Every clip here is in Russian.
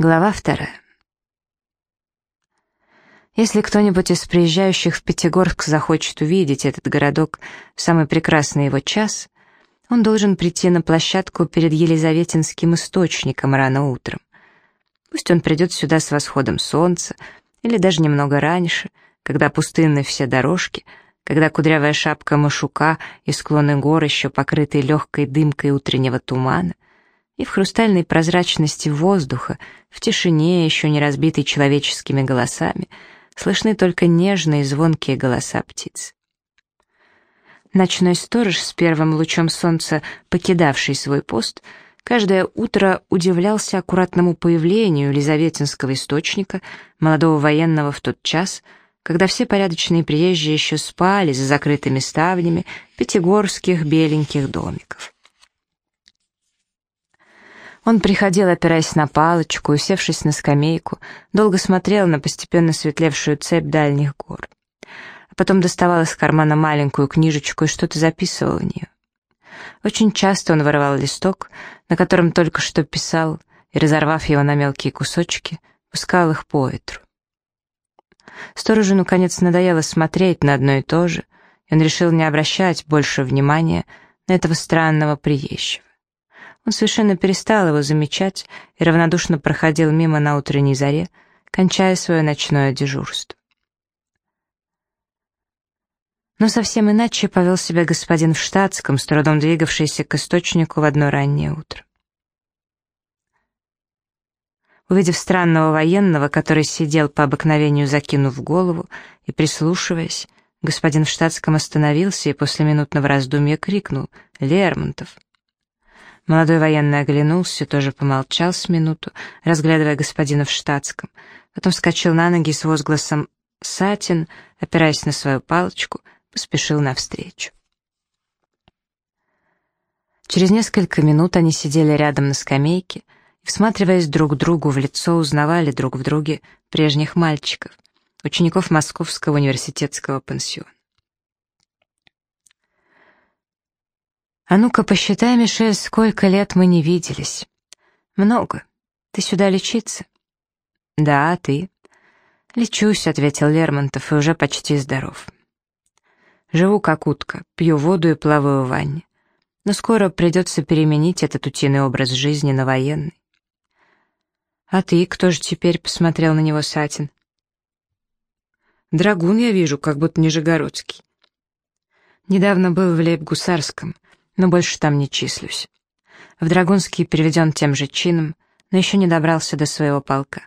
Глава вторая. Если кто-нибудь из приезжающих в Пятигорск захочет увидеть этот городок в самый прекрасный его час, он должен прийти на площадку перед Елизаветинским источником рано утром. Пусть он придет сюда с восходом солнца, или даже немного раньше, когда пустынны все дорожки, когда кудрявая шапка машука и склоны гор еще покрыты легкой дымкой утреннего тумана — и в хрустальной прозрачности воздуха, в тишине, еще не разбитой человеческими голосами, слышны только нежные звонкие голоса птиц. Ночной сторож с первым лучом солнца, покидавший свой пост, каждое утро удивлялся аккуратному появлению Елизаветинского источника, молодого военного в тот час, когда все порядочные приезжие еще спали за закрытыми ставнями пятигорских беленьких домиков. Он приходил, опираясь на палочку, усевшись на скамейку, долго смотрел на постепенно светлевшую цепь дальних гор. А потом доставал из кармана маленькую книжечку и что-то записывал в нее. Очень часто он вырывал листок, на котором только что писал, и, разорвав его на мелкие кусочки, пускал их по ветру. Сторожу, наконец, надоело смотреть на одно и то же, и он решил не обращать больше внимания на этого странного приезжего. Он совершенно перестал его замечать и равнодушно проходил мимо на утренней заре, кончая свое ночное дежурство. Но совсем иначе повел себя господин в штатском, с трудом двигавшийся к источнику в одно раннее утро. Увидев странного военного, который сидел по обыкновению закинув голову и прислушиваясь, господин в штатском остановился и после минутного раздумья крикнул «Лермонтов!». Молодой военный оглянулся, тоже помолчал с минуту, разглядывая господина в штатском. Потом вскочил на ноги с возгласом «Сатин», опираясь на свою палочку, поспешил навстречу. Через несколько минут они сидели рядом на скамейке и, всматриваясь друг другу в лицо, узнавали друг в друге прежних мальчиков, учеников Московского университетского пансиона. «А ну-ка, посчитай, Мишель, сколько лет мы не виделись». «Много. Ты сюда лечиться?» «Да, а ты?» «Лечусь», — ответил Лермонтов, и уже почти здоров. «Живу как утка, пью воду и плаваю в ванне. Но скоро придется переменить этот утиный образ жизни на военный». «А ты кто же теперь?» — посмотрел на него Сатин. «Драгун я вижу, как будто нижегородский. Недавно был в Лейб-Гусарском» но больше там не числюсь. В Драгунский переведен тем же чином, но еще не добрался до своего полка.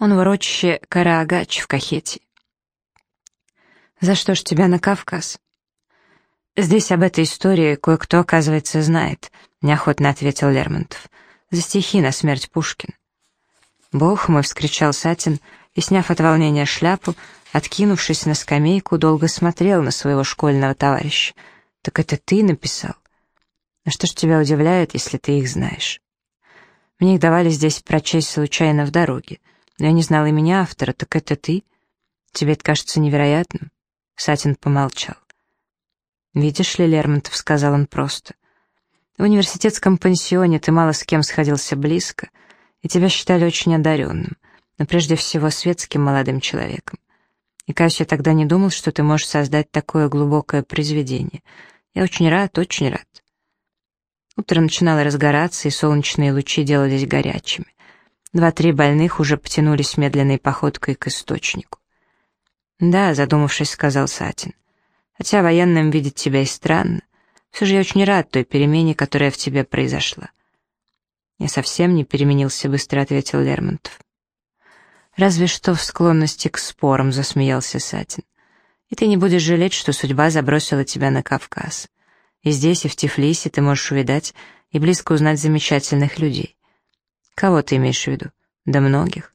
Он в урочище Караагач в Кахете. «За что ж тебя на Кавказ?» «Здесь об этой истории кое-кто, оказывается, знает», — неохотно ответил Лермонтов. «За стихи на смерть Пушкин». «Бог мой!» — вскричал Сатин и, сняв от волнения шляпу, откинувшись на скамейку, долго смотрел на своего школьного товарища. «Так это ты написал?» А что ж тебя удивляет, если ты их знаешь? Мне их давали здесь прочесть случайно в дороге. Но я не знала имени автора, так это ты? Тебе это кажется невероятным?» Сатин помолчал. «Видишь ли, Лермонтов», — сказал он просто, — «в университетском пансионе ты мало с кем сходился близко, и тебя считали очень одаренным, но прежде всего светским молодым человеком. И, кажется, я тогда не думал, что ты можешь создать такое глубокое произведение. Я очень рад, очень рад. Утро начинало разгораться, и солнечные лучи делались горячими. Два-три больных уже потянулись медленной походкой к источнику. «Да», — задумавшись, сказал Сатин. «Хотя военным видеть тебя и странно, все же я очень рад той перемене, которая в тебе произошла». «Я совсем не переменился», — быстро ответил Лермонтов. «Разве что в склонности к спорам», — засмеялся Сатин. «И ты не будешь жалеть, что судьба забросила тебя на Кавказ. И здесь, и в Тифлисе ты можешь увидать и близко узнать замечательных людей. Кого ты имеешь в виду? Да многих.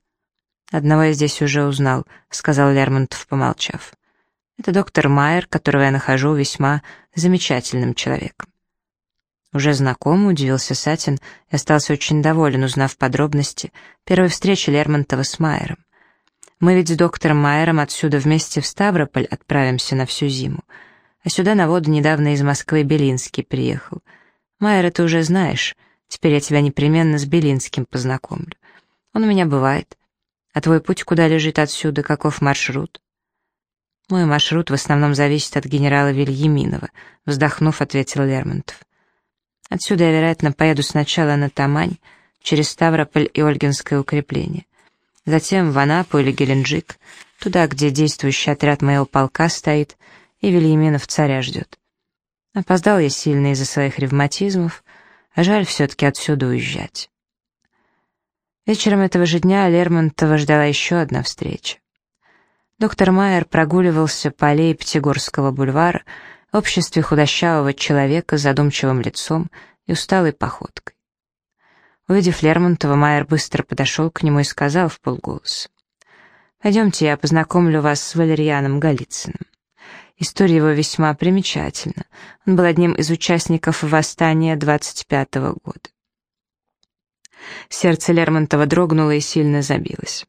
Одного я здесь уже узнал, сказал Лермонтов, помолчав. Это доктор Майер, которого я нахожу весьма замечательным человеком. Уже знаком, удивился Сатин и остался очень доволен, узнав подробности первой встречи Лермонтова с Майером. Мы ведь с доктором Майером отсюда вместе в Ставрополь отправимся на всю зиму. А сюда на воду недавно из Москвы Белинский приехал. Майер, ты уже знаешь. Теперь я тебя непременно с Белинским познакомлю. Он у меня бывает. А твой путь куда лежит отсюда, каков маршрут? Мой маршрут в основном зависит от генерала Вильяминова, вздохнув, ответил Лермонтов. Отсюда я, вероятно, поеду сначала на Тамань, через Ставрополь и Ольгинское укрепление. Затем в Анапу или Геленджик, туда, где действующий отряд моего полка стоит, и Вильяминов царя ждет. Опоздал я сильно из-за своих ревматизмов, а жаль все-таки отсюда уезжать. Вечером этого же дня Лермонтова ждала еще одна встреча. Доктор Майер прогуливался по аллее Пятигорского бульвара в обществе худощавого человека с задумчивым лицом и усталой походкой. Увидев Лермонтова, Майер быстро подошел к нему и сказал в полголоса. «Пойдемте, я познакомлю вас с Валерьяном Голицыным. История его весьма примечательна. Он был одним из участников восстания 25-го года. Сердце Лермонтова дрогнуло и сильно забилось.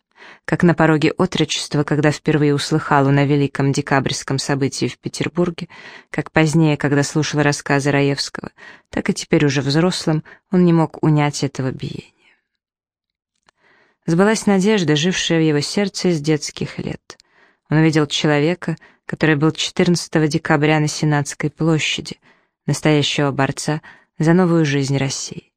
Как на пороге отрочества, когда впервые услыхал он о великом декабрьском событии в Петербурге, как позднее, когда слушал рассказы Раевского, так и теперь уже взрослым он не мог унять этого биения. Сбылась надежда, жившая в его сердце с детских лет. Он увидел человека, который был 14 декабря на Сенатской площади, настоящего борца за новую жизнь России.